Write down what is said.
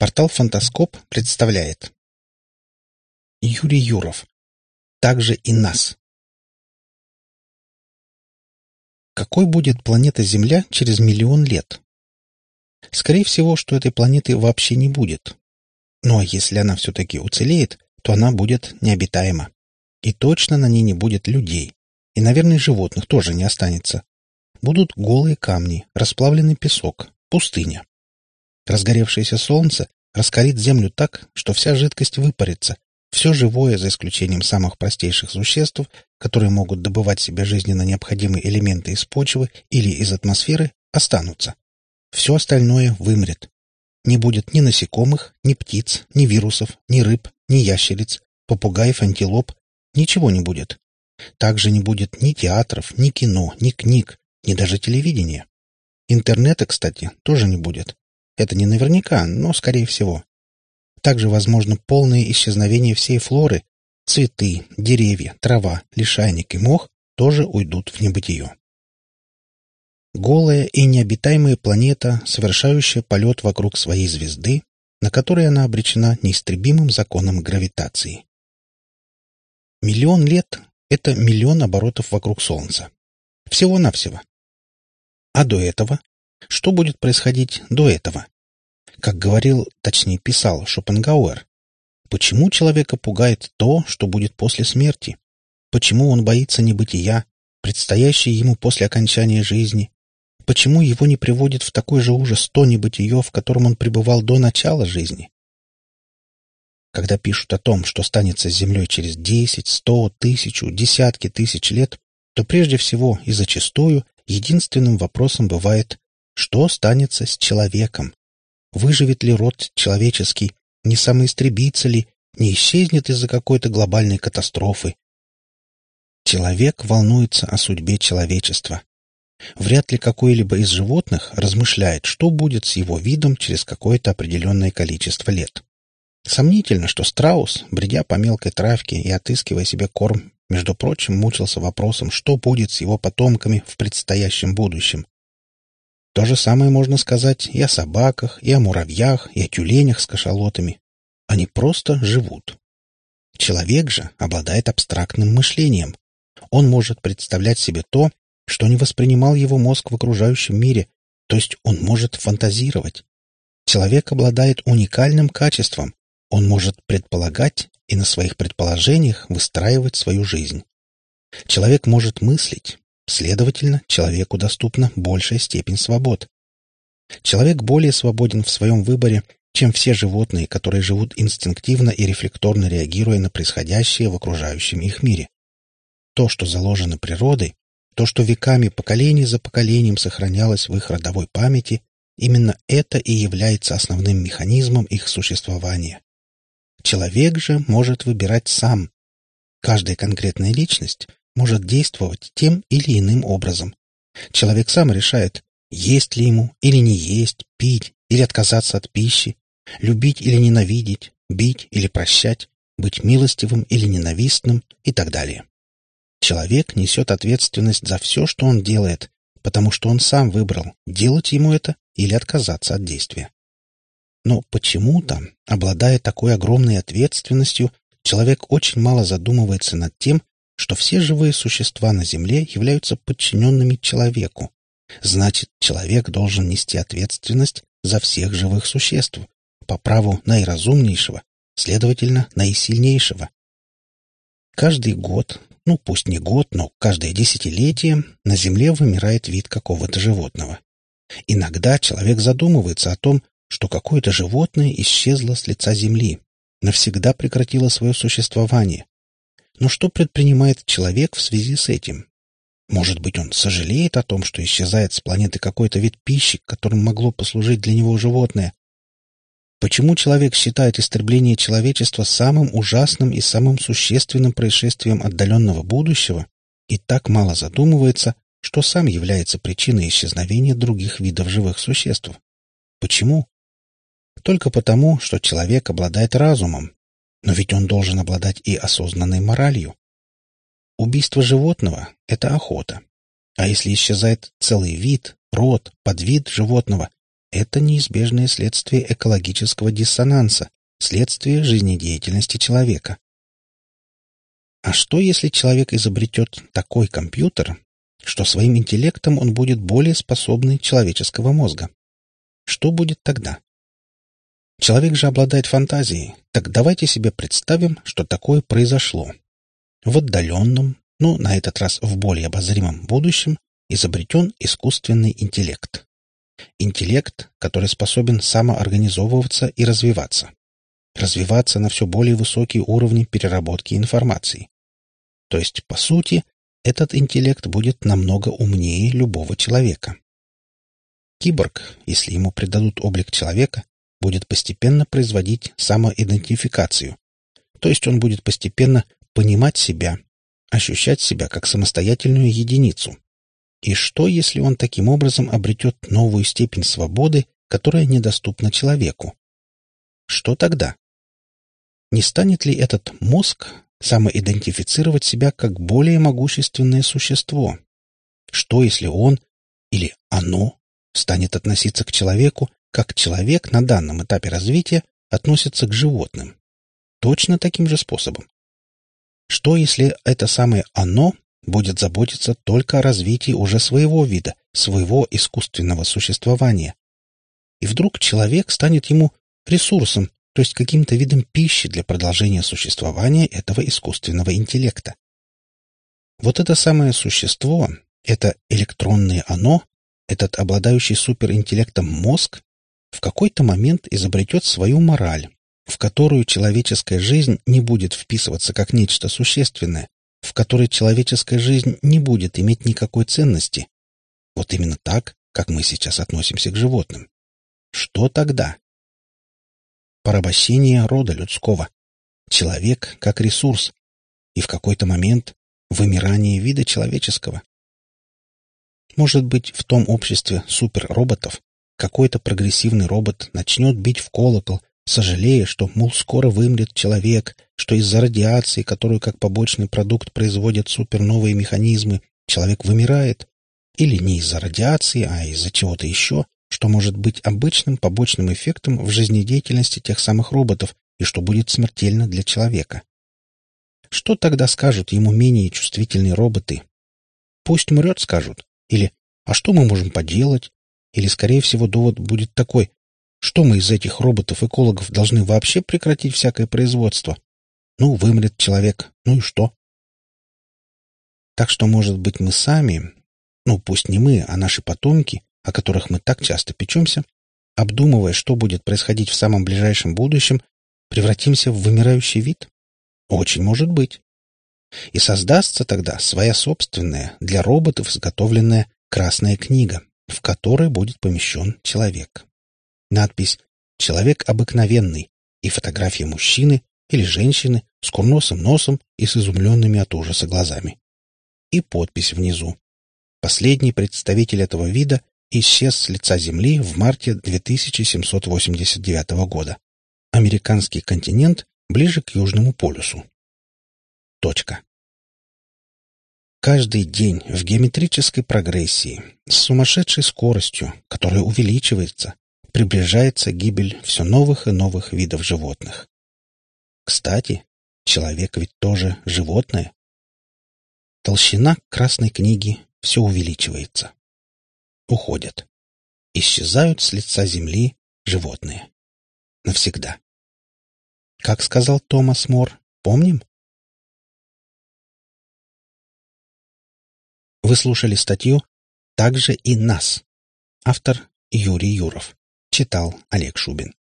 Портал «Фантаскоп» представляет Юрий Юров. Также и нас. Какой будет планета Земля через миллион лет? Скорее всего, что этой планеты вообще не будет. Ну а если она все-таки уцелеет, то она будет необитаема. И точно на ней не будет людей. И, наверное, животных тоже не останется. Будут голые камни, расплавленный песок, пустыня. Разгоревшееся солнце раскалит землю так, что вся жидкость выпарится. Все живое, за исключением самых простейших существ, которые могут добывать себе жизненно необходимые элементы из почвы или из атмосферы, останутся. Все остальное вымрет. Не будет ни насекомых, ни птиц, ни вирусов, ни рыб, ни ящериц, попугаев, антилоп. Ничего не будет. Также не будет ни театров, ни кино, ни книг, ни даже телевидения. Интернета, кстати, тоже не будет. Это не наверняка, но скорее всего. Также возможно полное исчезновение всей флоры. Цветы, деревья, трава, лишайник и мох тоже уйдут в небытие. Голая и необитаемая планета, совершающая полет вокруг своей звезды, на которой она обречена неистребимым законом гравитации. Миллион лет — это миллион оборотов вокруг Солнца. Всего-навсего. А до этого? Что будет происходить до этого? Как говорил, точнее писал Шопенгауэр, почему человека пугает то, что будет после смерти? Почему он боится небытия, предстоящей ему после окончания жизни? Почему его не приводит в такой же ужас то небытие, в котором он пребывал до начала жизни? Когда пишут о том, что станется с Землей через десять, сто, тысячу, десятки тысяч лет, то прежде всего и зачастую единственным вопросом бывает, что станется с человеком? Выживет ли род человеческий? Не самоистребится ли? Не исчезнет из-за какой-то глобальной катастрофы? Человек волнуется о судьбе человечества. Вряд ли какой-либо из животных размышляет, что будет с его видом через какое-то определенное количество лет. Сомнительно, что страус, бредя по мелкой травке и отыскивая себе корм, между прочим, мучился вопросом, что будет с его потомками в предстоящем будущем. То же самое можно сказать и о собаках, и о муравьях, и о тюленях с кашалотами. Они просто живут. Человек же обладает абстрактным мышлением. Он может представлять себе то, что не воспринимал его мозг в окружающем мире, то есть он может фантазировать. Человек обладает уникальным качеством. Он может предполагать и на своих предположениях выстраивать свою жизнь. Человек может мыслить, Следовательно, человеку доступна большая степень свобод. Человек более свободен в своем выборе, чем все животные, которые живут инстинктивно и рефлекторно реагируя на происходящее в окружающем их мире. То, что заложено природой, то, что веками поколений за поколением сохранялось в их родовой памяти, именно это и является основным механизмом их существования. Человек же может выбирать сам. Каждая конкретная личность может действовать тем или иным образом. Человек сам решает, есть ли ему или не есть, пить или отказаться от пищи, любить или ненавидеть, бить или прощать, быть милостивым или ненавистным и так далее. Человек несет ответственность за все, что он делает, потому что он сам выбрал, делать ему это или отказаться от действия. Но почему-то, обладая такой огромной ответственностью, человек очень мало задумывается над тем, что все живые существа на Земле являются подчиненными человеку. Значит, человек должен нести ответственность за всех живых существ, по праву наиразумнейшего, следовательно, наисильнейшего. Каждый год, ну пусть не год, но каждое десятилетие на Земле вымирает вид какого-то животного. Иногда человек задумывается о том, что какое-то животное исчезло с лица Земли, навсегда прекратило свое существование, но что предпринимает человек в связи с этим? Может быть, он сожалеет о том, что исчезает с планеты какой-то вид пищи, которым могло послужить для него животное? Почему человек считает истребление человечества самым ужасным и самым существенным происшествием отдаленного будущего и так мало задумывается, что сам является причиной исчезновения других видов живых существ? Почему? Только потому, что человек обладает разумом, но ведь он должен обладать и осознанной моралью. Убийство животного — это охота. А если исчезает целый вид, род, подвид животного, это неизбежное следствие экологического диссонанса, следствие жизнедеятельности человека. А что, если человек изобретет такой компьютер, что своим интеллектом он будет более способный человеческого мозга? Что будет тогда? Человек же обладает фантазией, так давайте себе представим, что такое произошло. В отдаленном, ну, на этот раз в более обозримом будущем, изобретен искусственный интеллект. Интеллект, который способен самоорганизовываться и развиваться. Развиваться на все более высокие уровни переработки информации. То есть, по сути, этот интеллект будет намного умнее любого человека. Киборг, если ему придадут облик человека, будет постепенно производить самоидентификацию. То есть он будет постепенно понимать себя, ощущать себя как самостоятельную единицу. И что, если он таким образом обретет новую степень свободы, которая недоступна человеку? Что тогда? Не станет ли этот мозг самоидентифицировать себя как более могущественное существо? Что, если он или оно станет относиться к человеку, как человек на данном этапе развития относится к животным? Точно таким же способом. Что, если это самое «оно» будет заботиться только о развитии уже своего вида, своего искусственного существования. И вдруг человек станет ему ресурсом, то есть каким-то видом пищи для продолжения существования этого искусственного интеллекта. Вот это самое существо, это электронное оно, этот обладающий суперинтеллектом мозг, в какой-то момент изобретет свою мораль, в которую человеческая жизнь не будет вписываться как нечто существенное, в которой человеческая жизнь не будет иметь никакой ценности. Вот именно так, как мы сейчас относимся к животным. Что тогда? Порабощение рода людского. Человек как ресурс. И в какой-то момент вымирание вида человеческого. Может быть, в том обществе суперроботов какой-то прогрессивный робот начнет бить в колокол сожалея, что, мол, скоро вымрет человек, что из-за радиации, которую как побочный продукт производят суперновые механизмы, человек вымирает, или не из-за радиации, а из-за чего-то еще, что может быть обычным побочным эффектом в жизнедеятельности тех самых роботов и что будет смертельно для человека. Что тогда скажут ему менее чувствительные роботы? Пусть мрет, скажут. Или «А что мы можем поделать?» Или, скорее всего, довод будет такой что мы из этих роботов-экологов должны вообще прекратить всякое производство? Ну, вымрет человек, ну и что? Так что, может быть, мы сами, ну, пусть не мы, а наши потомки, о которых мы так часто печемся, обдумывая, что будет происходить в самом ближайшем будущем, превратимся в вымирающий вид? Очень может быть. И создастся тогда своя собственная, для роботов изготовленная красная книга, в которой будет помещен человек надпись «Человек обыкновенный» и фотография мужчины или женщины с курносым носом и с изумленными от ужаса глазами. И подпись внизу. Последний представитель этого вида исчез с лица Земли в марте 2789 года. Американский континент ближе к Южному полюсу. Точка. Каждый день в геометрической прогрессии, с сумасшедшей скоростью, которая увеличивается, приближается гибель все новых и новых видов животных. Кстати, человек ведь тоже животное. Толщина красной книги все увеличивается. Уходят. Исчезают с лица земли животные. Навсегда. Как сказал Томас Мор, помним? Вы слушали статью «Также и нас». Автор Юрий Юров. Читал Олег Шубин.